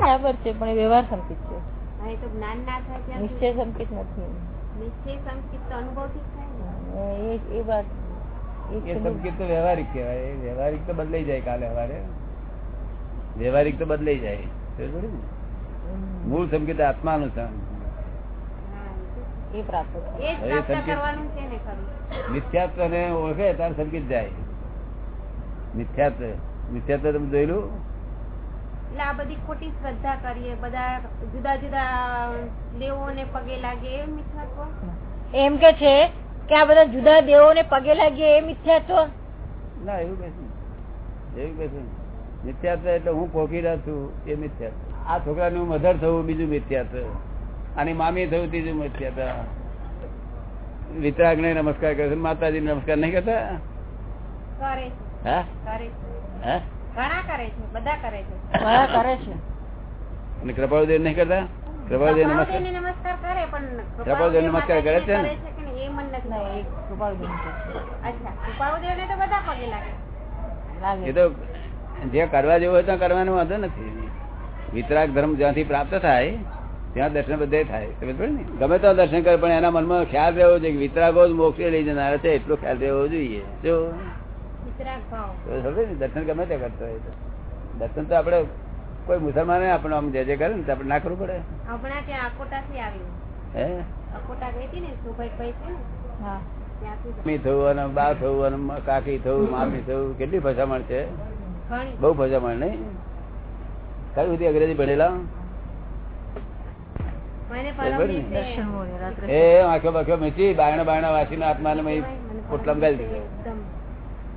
બરાબર છે પણ એ વ્યવહાર સંકેત છે. તો જ્ઞાન ના થાય નિશ્ચય સંકેત નથી. નિશ્ચય સંકેત તો અનુભવથી થાય એ એ વાત. એ એ સંકેત. તો વ્યવહારિક કહેવાય. વ્યવહારિક તો બદલાઈ જાય કાલે સવારે વ્યવહારિક તો બદલાઈ જાય. સમજ પડી ને? હમ. મૂળ સંકેત આત્માનું એ પ્રાપ્ત મિથ્યાત્વ ને ઓળખે તાર સંકેત જાય. મિથ્યાત્વ મિથ્યાત્વ તમે જોયેલું? એટલે આ બધી ખોટી શ્રદ્ધા કરીએ બધા જુદા જુદા દેવોને પગે લાગે એ મિથ્યાત્વ? એમ કે છે કે આ બધા જુદા દેવોને પગે લાગે એ મિથ્યાત્વ? ના એવું કશું એવું કશું મિથ્યાત્વ એટલે હું કોકીરા છું એ મિથ્યાત્વ. આ છોકરાનું મધર થવું બીજું મિથ્યાત્વ. આની મામી થયું ત્રીજું મિથ્યાત્વ. વિતરાગ ને નમસ્કાર કરે માતાજી નમસ્કાર નહીં કરતા? કરે હા? કરે હા? ઘણા કરે છે બધા કરે છે. ઘણા કરે છે. અને કૃપાળુદેવ નહીં કરતા? કૃપાળુદેવ નમસ્કાર. કરે પણ કૃપાળુદેવ નમસ્કાર કરે છે ને? માતાજીને કરે છે કે નહીં, એ મને નથી તો બધા પગે લાગે. લાગે. એ તો જે કરવા જેવું હોય ત્યાં કરવાનો વાંધો નથી. વિતરાગ ધર્મ જ્યાંથી પ્રાપ્ત થાય ત્યાં દર્શન બધે થાય. ને? ગમે તો દર્શન કરે પણ એના મનમાં ખ્યાલ રહેવો જોઈએ કે વિતરાગો જ મોક્ષે લઈ જનારા છે એટલો ખ્યાલ રહેવો જોઈએ. જો દર્શન ગમે તે કરતો હોય તો. દર્શન તો આપડે કોઈ મુસલમાન આપણે આમ જે જે કરે ને આપણે ના કરવું પડે. હમણાં ત્યાં અકોટાથી આવ્યું. હે? અકોટા ગઈ હતી ને સુભાઈ ભાઈ છે ને? હા. મમ્મી થવું અને બા થવું અને કાકી થવું મામી થવું કેટલી ફસામણ છે? ઘણી. બહુ ફસામણ નહીં? કઈ બધી અંગ્રેજી ભણેલા? એ આંખો બાખો મીચી બાયણા બાયણા વાંચીને આત્માને આત્મા ને પોટલામ દિવસે દીધો.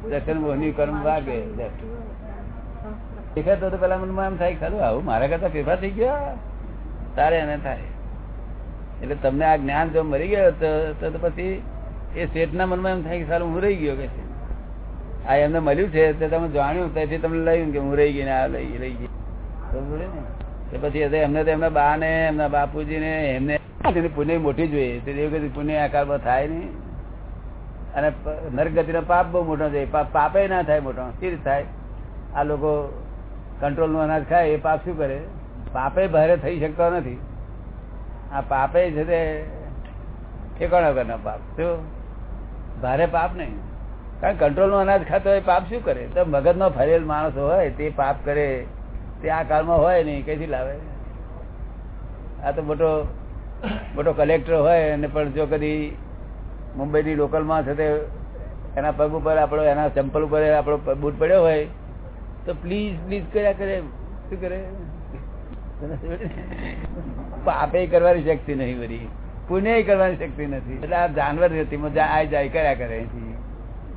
દર્શન મોહની કર્મ વાગે દેખાતો તો પેલા મનમાં એમ થાય ખરું, આવું મારા કરતા ફેરફાર થઈ ગયા? તારે એને થાય. એટલે તમને આ જ્ઞાન જો મરી ગયો તો પછી એ શેઠના મનમાં એમ થાય કે સારું, હું રહી ગયો કે આ એમને મળ્યું છે, તે તમે જાણ્યું, તેથી તમને લઈ કે હું રહી ગઈ ને આ લઈ રહી ગઈ. સમજ ને? પછી એમને તો એમના બા ને એમના બાપુજી ને એમને પુણ્ય મોટી જોઈએ. તે પુણ્ય આકારમાં થાય નહીં. અને નરક પાપ બહુ મોટો છે. પાપ ના થાય મોટો. સ્થિર થાય? આ લોકો કંટ્રોલનું અનાજ ખાય, એ પાપ શું કરે? પાપે ભારે થઈ શકતો નથી. આ પાપે છે તે ઠેકાણો કરનો પાપ. શું? ભારે પાપ નહીં. કારણ કંટ્રોલનું અનાજ ખાતો હોય પાપ શું કરે? તો મગજનો ફરેલ માણસ હોય, તે પાપ કરે. તે આ કાળમાં હોય નહીં કઈથી લાવે? આ તો મોટો મોટો કલેક્ટર હોય અને પણ જો કદી મુંબઈની લોકલમાં છે એના પગ ઉપર આપણો, એના ચંપલ ઉપર આપણો બૂટ પડ્યો હોય, તો પ્લીઝ પ્લીઝ કર્યા કરે. શું કરે? પાપે કરવાની શક્તિ નહીં બધી. પુણ્ય કરવાની શક્તિ નથી. એટલે આ જાનવર નથી આ જાય કર્યા કરે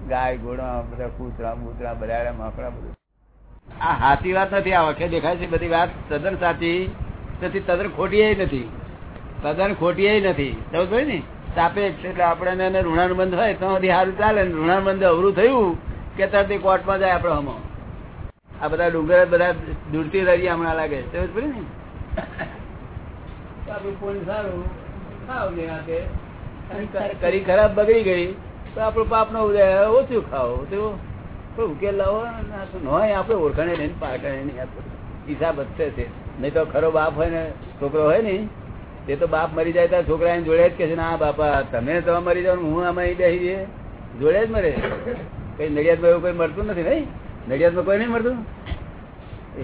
ગાય, ઘોડા, બધા કૂતરા, બૂતરા બરાડા માકડા, બધું. આ સાચી વાત નથી, આ વખતે દેખાય છે બધી વાત તદ્દન સાચી. નથી તદ્દન ખોટી નથી. તદ્દન ખોટી નથી. સમજ ને? સાપેક્ષ એટલે આપણે એને ઋણાનુબંધ હોય તો સારું ચાલે. ઋણાનુબંધ અવરું થયું કે તરત કોર્ટમાં જાય આપણે હમો. આ બધા ડુંગર બધા દૂરથી રહી હમણાં લાગે સમજ પડી ને? આપણું પુણ્ય સારું. ખાવ નિરાંતે. કરી ખરાબ બગડી ગઈ તો આપણું પાપ નો ઉદય. ઓછું ખાવ તો કોઈ ઉકેલ લાવો. હોય. આપણે ઓળખાણે નહીં પારખાણે નહીં. હિસાબ વધશે છે નહીં તો ખરો બાપ હોય ને છોકરો હોય ને તે તો બાપ મરી જાય તો છોકરા એને જોડે જ કે છે, ના બાપા, તમે તો મરી જાવ હું આમાં અહીં બેસી જઈએ. જોડે જ મરે. કઈ નડિયાદમાં એવું કોઈ મળતું નથી નહીં? નડિયાદમાં કોઈ નહીં મળતું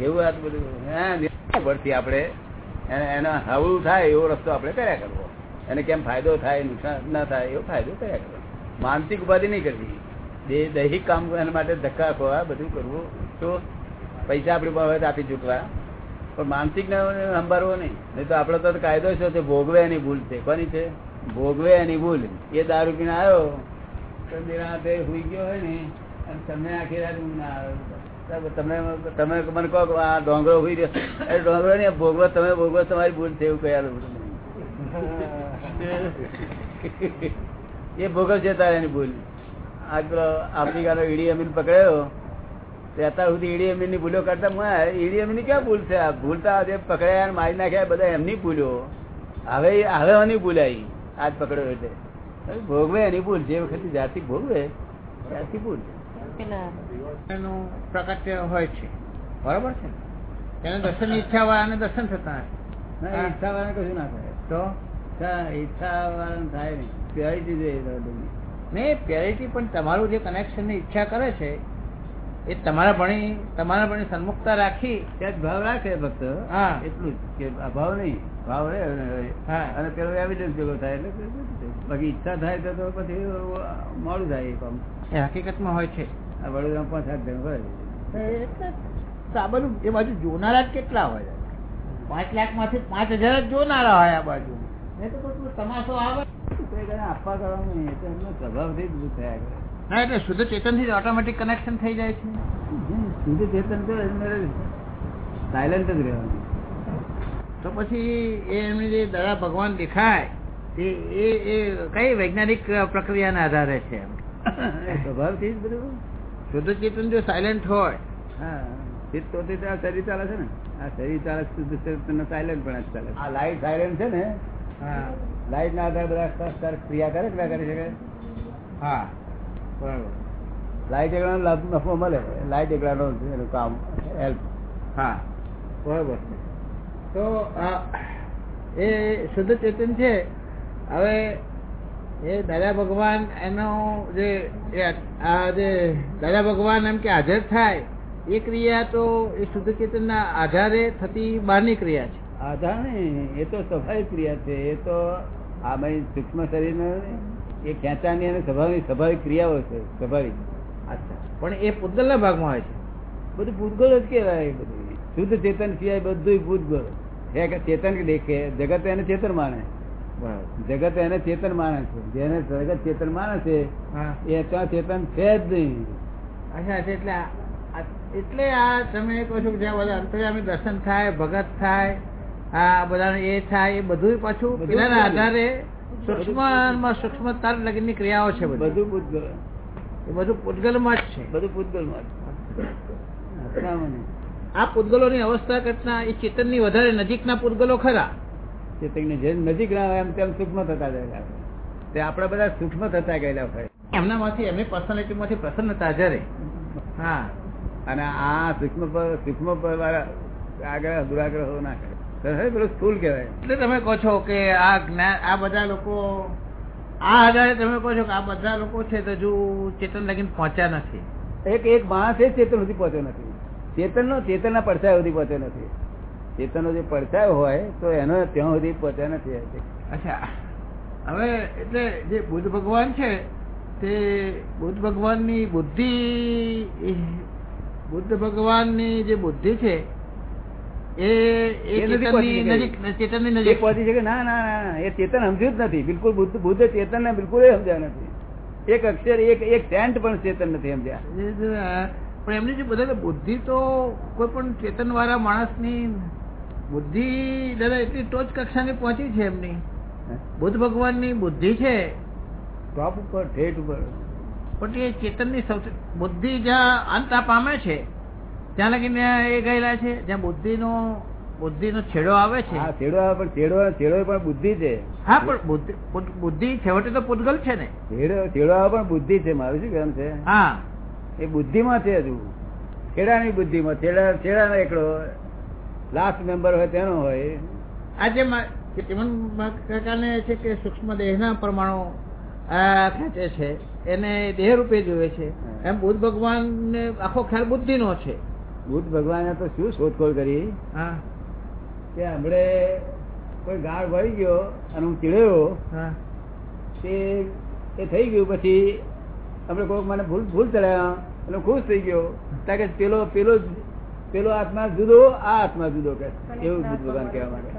એવું આ બધું. હા પરથી આપણે એને હવળું થાય એવો રસ્તો આપણે કર્યા કરવો. એને કેમ ફાયદો થાય, નુકસાન ના થાય, એવો ફાયદો કર્યા કરવો. માનસિક ઉપાધિ નહીં કરવી. દે- દૈહિક કામ એના માટે ધક્કા ખોવા બધું કરવું. તો પૈસા આપણી પાસે આપી ચૂકવા. પણ માનસિક ને સંભાળવો નહીં. નહીં તો આપડે તો કાયદો છે છે? ભોગવે એની ભૂલ છે. કોની છે? ભોગવે એની ભૂલ. એ દારૂ પીને આવ્યો તો નિરાતે હુઈ ગયો હોય ને અને તમને આખી રાત ઊંઘ ના આવે. તમે તમે મને કહો કે આ ડોંગરો હુઈ રહ્યો. એ ડોંગરો ને ભોગવો તમે ભોગવો તમારી ભૂલ છે એવું કહેલું એ ભોગવશે તારે એની ભૂલ. આજ પેલો આફ્રિકાનો ઈડી અમીન પકડાયો. તે અત્યાર સુધી ઈડી ની ભૂલો કરતા મેં ની ક્યાં ભૂલ છે? આ જે પકડાયા અને મારી નાખ્યા બધા એમની ભૂલો. હવે હવે એની ભૂલાઈ આજ પકડ્યો એટલે. ભોગવે એની ભૂલ. જે વખતે જ્યારથી ભોગવે ત્યારથી ભૂલ પ્રગટ્ય હોય છે. બરોબર છે એને દર્શન ઈચ્છા વાળાને દર્શન થતા ઈચ્છા વાળાને કશું ના થાય. તો? ઈચ્છા ઈચ્છા વાળાને થાય નહીં. પ્યોરિટી જોઈએ નહીં પ્યોરિટી પણ તમારું જે કનેક્શનની ઈચ્છા કરે છે એ તમારા ભણી તમારા ભણી સન્મુખતા રાખી ત્યાં જ ભાવ રાખે ફક્ત. હા. એટલું જ કે અભાવ નહીં. ભાવ રહે અને હા. અને પેલો એવિડન્સ ભેગો થાય એટલે બાકી ઈચ્છા થાય તો પછી મોડું થાય એ કામ. એ હકીકતમાં હોય છે. આ વડોદરા પાંચ સાત જણ હોય. બધું એ બાજુ જોનારા જ કેટલા હોય? પાંચ લાખમાંથી પાંચ હજાર જ જોનારા હોય આ બાજુ. તમાશો આવે. આપવા કરવાનું એ તો એમનો સ્વભાવથી જ થયા કરે. ના એટલે શુદ્ધ ચેતનથી ઓટોમેટિક કનેક્શન થઈ જાય છે. શુદ્ધ ચેતન તો સાયલન્ટ જ રહેવાનું. તો પછી એ એમની જે દયા ભગવાન દેખાય એ એ એ કઈ વૈજ્ઞાનિક પ્રક્રિયાના આધારે છે સ્વભાવથી જ બધું શુદ્ધ ચેતન જો સાયલન્ટ હોય. હા ચિત્ત તો તે આ શરીર ચાલે છે ને. આ શરીર ચાલે શુદ્ધ ચેતન સાયલન્ટ પણ ચાલે આ લાઈટ સાયલન્ટ છે ને? હા. લાઈટ ના આધારે બધા ક્રિયા કરે કે ના કરી શકે હા. લાઈટ એકલા લાભ નફો મળે. લાઈટ એકલાનો નો એનું કામ હેલ્પ. હા. બરોબર. તો એ શુદ્ધ ચેતન છે. હવે એ દાદા ભગવાન એનો જે આ જે દાદા ભગવાન એમ કે હાજર થાય એ ક્રિયા તો એ શુદ્ધ ચેતનના આધારે થતી બહારની ક્રિયા છે. આધાર નહીં એ તો સ્વાભાવિક ક્રિયા છે. એ તો આ ભાઈ સૂક્ષ્મ શરીર એ ખેંચાની અને સ્વાભાવિક સ્વાભાવિક ક્રિયાઓ છે સ્વાભાવિક. અચ્છા. પણ એ પૂતગલના ભાગમાં હોય છે? બધું ભૂતગળ જ કહેવાય બધું. શુદ્ધ ચેતન સિવાય બધું ભૂતગળ ચેતન દેખે? જગત એને ચેતન માને. જગત એને ચેતન માને છે. જેને જગત ચેતન માને છે એ ત્યાં ચેતન છે જ નહીં. અચ્છા એટલે એટલે આ તમે કહો છો કે જ્યાં બધા અંતર્યામી દર્શન થાય ભગત થાય આ બધા એ થાય એ બધું પાછું પેલાના બધું. સૂક્ષ્મ તર લગીની ક્રિયાઓ છે બધું. ભૂતગળ એ બધું પૂતગલમાં જ છે. બધું ભૂતગળમાં જ. આ પૂતગલોની અવસ્થા કરતા એ ચેતનની વધારે નજીકના પૂતગલો ખરા? ચેતનની જેમ નજીક ના હોય એમ તેમ સૂક્ષ્મ થતા ગયેલા તે આપણા બધા સૂક્ષ્મ થતા ગયેલા હોય. એમનામાંથી એમની પર્સનાલિટી માંથી પ્રસન્નતા જરે હા. અને આ સૂક્ષ્મ પર સૂક્ષ્મ પર વાળા આગળ દુરાગ્રહો ના કરે. પેલું સ્થુલ કહેવાય. એટલે તમે કહો છો કે આ જ્ઞાન આ બધા લોકો આ આધારે તમે કહો છો કે આ બધા લોકો છે તો હજુ ચેતન લગીને પહોંચ્યા નથી. એક એક માણસ એ ચેતન સુધી પહોંચ્યો નથી. ચેતન નો ચેતન ના પડછાયો સુધી પહોંચ્યો નથી. ચેતન નો જે પડછાયો હોય તો એનો ત્યાં સુધી પહોંચ્યા નથી અચ્છા. હવે એટલે જે બુદ્ધ ભગવાન છે તે બુદ્ધ ભગવાનની બુદ્ધિ બુદ્ધ ભગવાનની જે બુદ્ધિ છે એ. નજીક ના ના ના એ ચેતન સમજ્યું જ નથી. બિલકુલ બુદ્ધ બુદ્ધ ચેતન ને બિલકુલ સમજ્યા નથી. એક અક્ષર એક એક સેન્ટ પણ ચેતન નથી સમજ્યા. એ જે, અ, પણ એમની જે બધા બુદ્ધિ તો કોઈ પણ ચેતન વાળા માણસની બુદ્ધિ દાદા એટલી ટોચ કક્ષાની પહોંચી છે એમની. બુદ્ધ ભગવાનની બુદ્ધિ છે. ટોપ ઉપર ઠેઠ ઉપર. પણ એ ચેતનની સૌથી બુદ્ધિ જ્યાં અંત આ પામે છે ત્યાં લગીને એ ગયેલા છે જ્યાં બુદ્ધિનો બુદ્ધિનો છેડો આવે છે. હા છેડો આવે પણ છેડો છેડો પણ બુદ્ધિ છે. હા પણ બુદ્ધિ છેવટે તો પૂતગલ છે ને. છેડો છેડો આવે પણ બુદ્ધિ છે મારું શું કહેવાનું છે? હા. એ બુદ્ધિમાં છે હજુ. છેડાની બુદ્ધિમાં છેડા છેડાનો એકડો લાસ્ટ મેમ્બર હોય તેનો હોય. આજે કાકાને છે કે સૂક્ષ્મ દેહના પરમાણુ આ ખેંચે છે. એને દેહ રૂપે જોવે છે એમ બુદ્ધ ભગવાન આખો ખ્યાલ બુદ્ધિનો છે. બુદ્ધ ભગવાને તો શું શોધખોળ કરી? કે હમણે કોઈ ગાળ વળી ગયો અને હું ચીડ્યો તે એ થઈ ગયું. પછી આપણે કોઈક મને ભૂલ ભૂલ ચડાયા અને ખુશ થઈ ગયો. કારણ કે પેલો પેલો પેલો આત્મા જુદો આ આત્મા જુદો કે એવું બુદ્ધ ભગવાન કહેવા માટે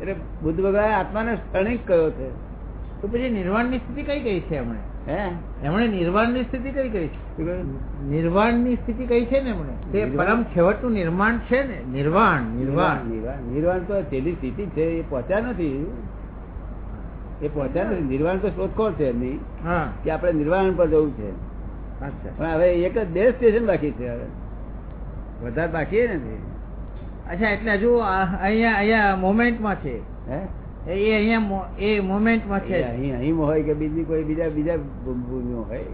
એટલે બુદ્ધ ભગવાન આત્માને ક્ષણિક કયો છે. તો પછી નિર્વાણની સ્થિતિ કઈ કઈ છે એમણે? હે? એમણે નિર્વાણની સ્થિતિ કઈ કઈ છે? નિર્વાણની સ્થિતિ કઈ છે ને એમણે? તે પરમ છેવટનું નિર્માણ છે ને? નિર્વાણ નિર્વાણ. નિર્વાણ નિર્વાણ. તો છેલ્લી સ્થિતિ છે એ પહોંચ્યા નથી. એ પહોંચ્યા નથી. નિર્વાણ તો શોધખોળ છે એમની કે આપણે નિર્વાણ પર જવું છે. અચ્છા. પણ હવે એક જ બે સ્ટેશન બાકી છે હવે. વધારે બાકી નથી. અચ્છા એટલે હજુ આ- અહીંયા અહીંયા મોમેન્ટમાં છે. હે? એ અહીંયા એ મોમેન્ટમાં છે. અહીં અહીં હોય કે બીજી કોઈ બીજા બીજા ભૂમિઓ હોય.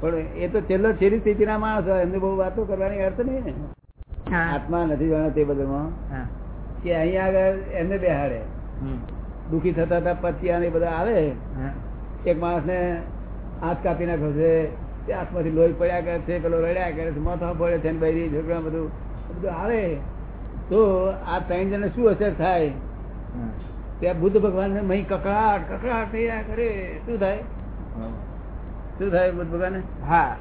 પણ એ તો છેલ્લો છેલ્લી સ્થિતિના માણસ હોય. એમને બહુ વાતો કરવાની અર્થ નહીં ને. આત્મા નથી જાણો તે બધામાં. કે અહીંયા આગળ એમને બેહાડે. દુખી થતા હતા પતિયા ને બધા આવે. એક માણસ ને હાથ કાપી નાખ્યો છે. તે હાથમાંથી લોહી પડ્યા કરે છે પેલો રડ્યા કરે છે માથા પડે છે બૈરી છોકરા બધું. બધું આવે. તો આ ત્રણ જણ શું અસર થાય. ત્યાં બુદ્ધ ભગવાન ને મહી કકડાટ કકડાટ થયા કરે. શું થાય? શું થાય બુદ્ધ ભગવાન હા.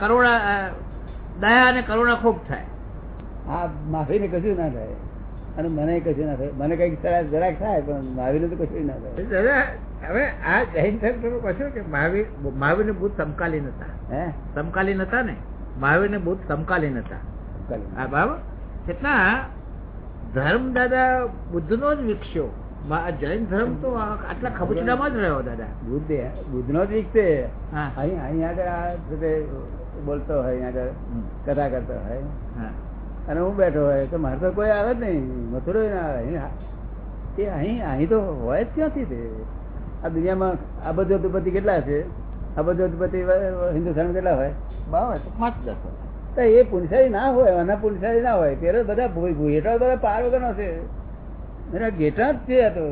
કરુણા દયા અને કરુણા ખૂબ થાય. હા માફી ને કશું ના થાય. અને મને કશું ના થાય. મને કંઈક જરાક જરાક થાય પણ માફી તો કશું ના થાય. હવે આ જૈન ધર્મ કશું કે મહાવીર મહાવીર ને બુદ્ધ સમકાલીન હતા. હે? સમકાલીન હતા ને? મહાવીર ને બુદ્ધ સમકાલીન હતા. બરાબર? એટલા ધર્મ દાદા બુદ્ધ નો જ વિકસ્યો. જૈન ધર્મ તો આટલા ખબુચડામાં જ રહ્યો દાદા. બુદ્ધ બુદ્ધ નો જ વિકસે. અહીં આગળ આ બોલતો હોય આગળ. કથા કરતો હોય. અને હું બેઠો હોય તો મારે તો કોઈ આવે જ નહીં મથુરો ના આવે. અહીં એ અહીં અહીં તો હોય જ ક્યાંથી તે? આ દુનિયામાં આ બધો અબજોપતિ કેટલા છે? આ બધોધપતિ હિન્દુ હિન્દુસ્તાન કેટલા હોય? તો પાંચ દસ એ પુનસારી ના હોય આના પુનસારી ના હોય ત્યારે બધા ઘેટા બધા પાર વગરનો છે. એના ઘેટા જ છે તો.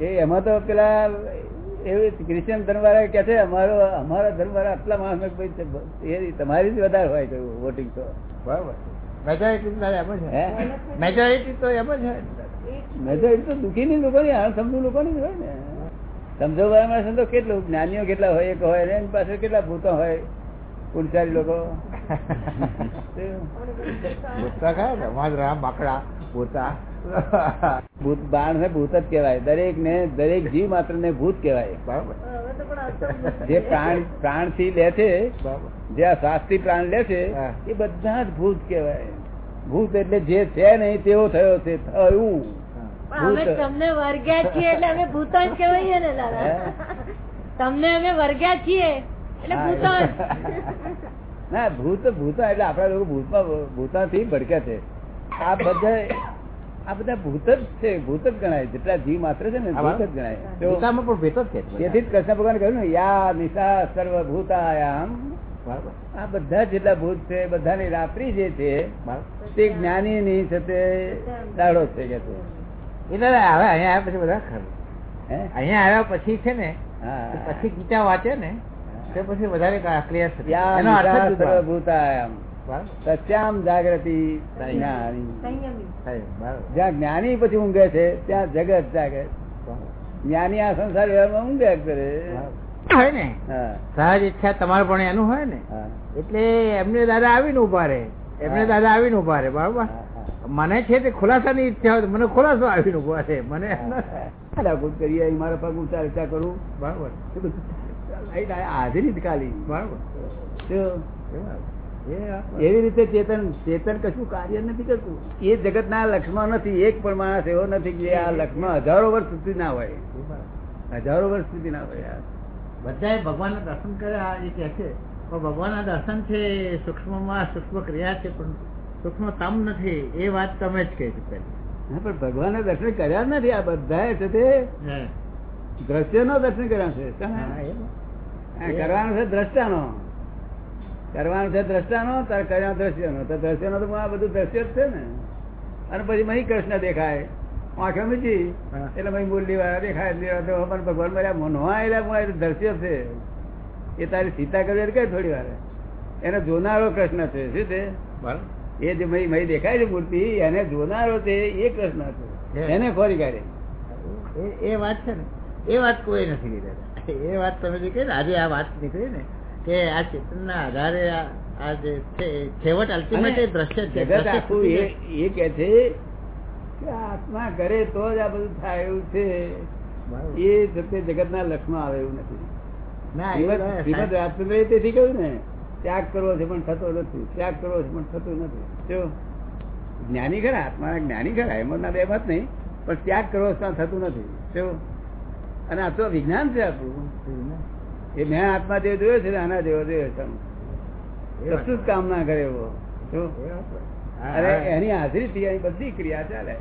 એ એમાં તો પેલા એવી ક્રિશ્ચિયન ધર્મવાળા કે છે અમારો અમારા ધર્મવાળા આટલા માણસ એ તમારી જ વધારે હોય તો વોટિંગ તો. બરાબર મેજોરિટી એમ જ મેજોરિટી તો એમ જ મેજોરિટી તો લોકોની લોકોની હોય ને. સમજો વાળા માણસ તો કેટલું જ્ઞાનીઓ કેટલા હોય એક હોય એની પાસે કેટલા ભૂતો હોય પુનસારી લોકો. ભૂતકા ખરા ને વાંદરા માકડા ભૂતા. ભૂત બાણ ને ભૂત જ કહેવાય. દરેક ને દરેક જીવ માત્ર ને ભૂત કહેવાય. બરાબર. જે પ્રાણ પ્રાણથી લે છે જે આ શ્વાસથી પ્રાણ લે છે એ બધા જ ભૂત કહેવાય. ભૂત એટલે જે છે નહીં તેવો થયો છે થયું. તમને વર્ગ્યા છીએ એટલે અમે ભૂતાન કહેવાય ને દાદા. તમને અમે વર્ગ્યા છીએ એટલે ભૂતાન. ના ભૂત ભૂત એટલે આપડા લોકો ભૂતમાં ભૂતા થી ભડક્યા છે. આ બધા આ બધા ભૂત જ છે ભૂત જ ગણાય જેટલા જીવ માત્ર છે ને ભૂત જ ગણાય. પણ ભેટ જ છે તેથી જ કૃષ્ણ ભગવાન કહ્યું ને યા નિશા સર્વ ભૂતાયામ આ બધા જેટલા ભૂત છે બધાની રાત્રિ જે છે તે જ્ઞાની ની છે તે દાડો છે કે છે. એટલે હવે અહીંયા આવ્યા પછી બધા ખરું. હે? અહીંયા આવ્યા પછી છે ને હા. પછી ગીતા વાંચે ને તે પછી વધારે ક્લિયર એનો અર્થ. સર્વભૂતાયામ સત્યામ જાગૃતિ જ્ઞાની. જ્યાં જ્ઞાની પછી ઊંઘે છે ત્યાં જગત જાગે જ્ઞાની આ સંસાર વ્યવહારમાં ઊંઘે કરે. હોય ને? સહજ ઈચ્છા તમારે પણ એનું હોય ને? એટલે એમને દાદા આવીને ઊભા રહે. એમને. દાદા આવીને ઊભા રહે બરાબર. મને છે તે ખુલાસાની ઈચ્છા હોય તો મને ખુલાસો આવીને ઊભા રહે. મને કરીએ મારા પગ ઊંચા ઊંચા કરું. બરાબર. હાજરી જ ખાલી એવી રીતે ચેતન ચેતન કશું કાર્ય નથી કરતું. એ જગત ના લક્ષ્મણ નથી એક પણ માણસ એવો નથી કે આ લક્ષ્મણ હજારો વર્ષ સુધી ના હોય. હજારો વર્ષ સુધી ના હોય. બધાએ ભગવાનના દર્શન કર્યા એ કે છે. પણ ભગવાનના દર્શન છે સૂક્ષ્મમાં સૂક્ષ્મ ક્રિયા છે પણ સૂક્ષ્મ તમ નથી. એ વાત તમે જ કહી છે. હા, પણ ભગવાનના દર્શન કર્યા નથી. આ બધા છે તે હે. દ્રશ્ય નો દર્શન કર્યા છે. કરવાનું છે દ્રષ્ટાનો. કરવાનું છે દ્રષ્ટાનો તાર કર્યા દ્રશ્યનો. તો દ્રશ્યનો તો આ બધું દ્રશ્ય જ છે ને. અને પછી મહી કૃષ્ણ દેખાય. આંખે મીચી હા. એટલે મહી મુરલી વાળા દેખાય. એટલે તો પણ ભગવાન મારા નો આવેલા પણ દ્રશ્ય છે. એ તારી સીતા કરવી કઈ થોડી વાર? એને જોનારો કૃષ્ણ છે. શું છે? એ જે મહી મહી દેખાય છે મૂર્તિ એને જોનારો છે એ કૃષ્ણ છે. એને ખોરી કાઢે. એ એ વાત છે ને. એ વાત કોઈ નથી કીધી એ વાત તમે જે કહી આજે આ વાત નીકળી ને કે આ ચેતનના આધારે આ જે છે છેવટ અલ્ટિમેટ દ્રશ્ય છે. જગત આખું એ એ કે છે કે આત્મા કરે તો જ આ બધું થાય એવું છે. એ જતે જગત ના લક્ષમાં આવે એવું નથી. ના શ્રીમદ રાજચંદ્ર તેથી કહ્યું ને ત્યાગ કરવો છે પણ થતો નથી ત્યાગ કરવો છે પણ થતું નથી. જો જ્ઞાની ખરા આત્મા જ્ઞાની ખરા એમાં ના બે વાત નહીં પણ ત્યાગ કરવો થતું નથી. જો અને આ તો વિજ્ઞાન છે આપણું. એ મેં આત્મા જેવો જોયો છે આના જેવો જોયો તમે. કશું જ કામ ના કરે એવો. અરે એની હાજરી થી એની બધી ક્રિયા ચાલે.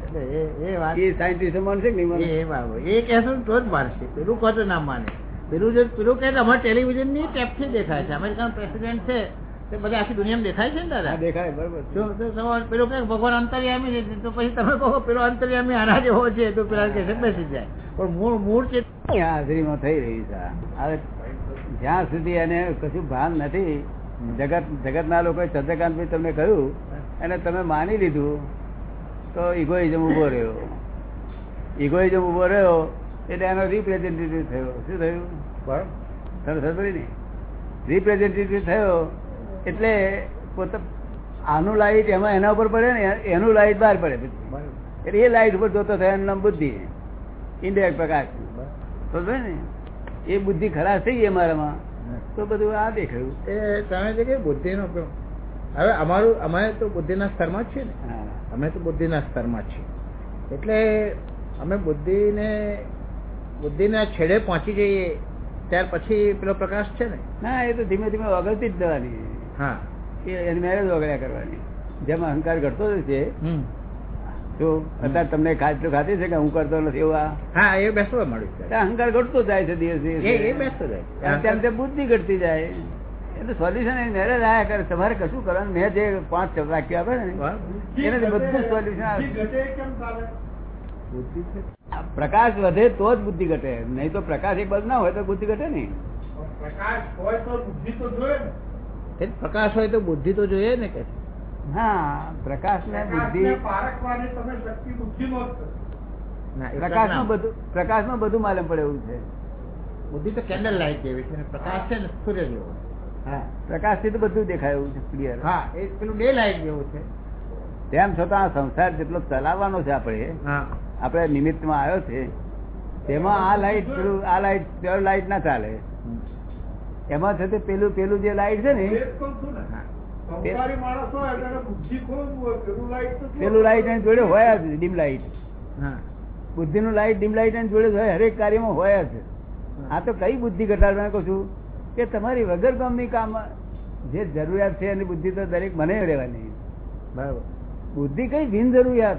એ વાત. એ સાયન્ટિસ્ટ માનશે કે નહીં? એ બરાબર એ કહેશો તો જ માનશે પેલું કહો તો ના માને. પેલું જે પેલું કહે અમારે ટેલિવિઝનની ટેપથી દેખાય છે. અમેરિકન પ્રેસિડેન્ટ છે. તે બધા આખી દુનિયામાં દેખાય છે ને દાદા? દેખાય બરોબર. પેલો કે ભગવાન અંતર્યામી છે તો પછી તમે કહો પેલો અંતર્યામી આના જેવો છે તો પેલા કે બેસી જાય. પણ મૂળ મૂળ છે હાજરીમાં થઈ રહી છે? હવે જ્યાં સુધી એને કશું ભાન નથી જગત જગતના લોકોએ ચંદ્રકાંતભાઈ તમને કહ્યું અને તમે માની લીધું તો ઇગોઇઝમ ઊભો રહ્યો. ઇગોઇઝમ ઊભો રહ્યો એટલે એનો રિપ્રેઝેન્ટેટિવ થયો. શું થયું? બરાબર. તમે સમજ ને? રિપ્રેઝેન્ટેટિવ થયો એટલે પોતે આનું લાઈટ એમાં એના ઉપર પડે ને એનું લાઈટ બહાર પડે. એટલે એ લાઈટ ઉપર જોતો થયો એનું નામ બુદ્ધિ ઇન્ડિયા પ્રકાશ. ને? એ બુદ્ધિ ખરાબ થઈ ગઈ અમારામાં. તો બધું આ દેખાયું. એ તમે જે કે બુદ્ધિનો હવે અમારું અમે તો બુદ્ધિના સ્તરમાં જ છીએ ને. અમે તો બુદ્ધિના સ્તરમાં જ છીએ. એટલે અમે બુદ્ધિને બુદ્ધિના છેડે પહોંચી જઈએ ત્યાર પછી પેલો પ્રકાશ છે ને. ના એ તો ધીમે ધીમે ઓગળતી જ જવાની હા. એ એની મેરેજ વગેરે કરવાની. જેમ અહંકાર કરતો જ છે તો અત્યારે તમને ખાતરી ખાતી છે કે હું કરતો નથી એવા હા એ બેસવા મળ્યું અહંકાર ઘટતો જાય છે દિવસ દિવસ. એ બેસતો જાય તેમ તેમ બુદ્ધિ ઘટતી જાય. એટલે સોલ્યુશન એ મેરેજ આયા કરે. તમારે કશું કરવાનું? મેં જે પાંચ વાક્ય આપે ને એને એનાથી બધું સોલ્યુશન આવે. બુદ્ધિ પ્રકાશ વધે તો જ બુદ્ધિ ઘટે. નહીં તો પ્રકાશ એક બાજુ ના હોય તો બુદ્ધિ ઘટે નહીં. એ જ પ્રકાશ હોય તો બુદ્ધિ તો જોઈએ ને કે? હા પ્રકાશ ને બુદ્ધિ પ્રકાશનું માં બધું પ્રકાશનું. બધું માલમ પડે એવું છે. બુદ્ધિ તો કેન્ડલ લાઈટ જેવી છે પ્રકાશ છે ને સૂર્ય જેવો. હા પ્રકાશથી તો બધું દેખાય એવું છે ક્લિયર હા એ પેલું ડે લાઈટ જેવું છે. તેમ છતાં આ સંસાર જેટલો ચલાવવાનો છે આપણે આપણે આપણે નિમિત્તમાં આવ્યો છે તેમાં આ લાઈટ પેલું આ લાઈટ પ્યોર લાઈટ ના ચાલે. એમાં છે તે પેલું પેલું જે લાઈટ છે ને પેલું લાઈટ એની જોડે હોય જ ડીમ લાઈટ હા. બુદ્ધિ નું લાઈટ ડીમ લાઈટ એની જોડે હોય હરેક કાર્યમાં હોય જ. આ તો કઈ બુદ્ધિ ઘટાડવા કહું છું? કે તમારી વગર કામની કામ જે જરૂરિયાત છે એની બુદ્ધિ તો દરેક મને રહેવાની. બરાબર. બુદ્ધિ કઈ બિન જરૂરિયાત?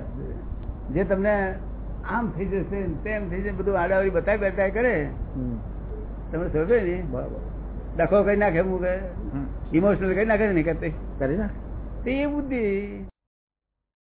જે તમને આમ થઈ જશે તેમ થઈ જશે બધું આડાવડી બતાવી બતાવી કરે. હમ. તમે સમજે ને? બરાબર. ડખો કરી નાખે હું હમ. ઇમોશનલ કરી નાખે ને કરતે કરી નાખે. તે એ બુદ્ધિ.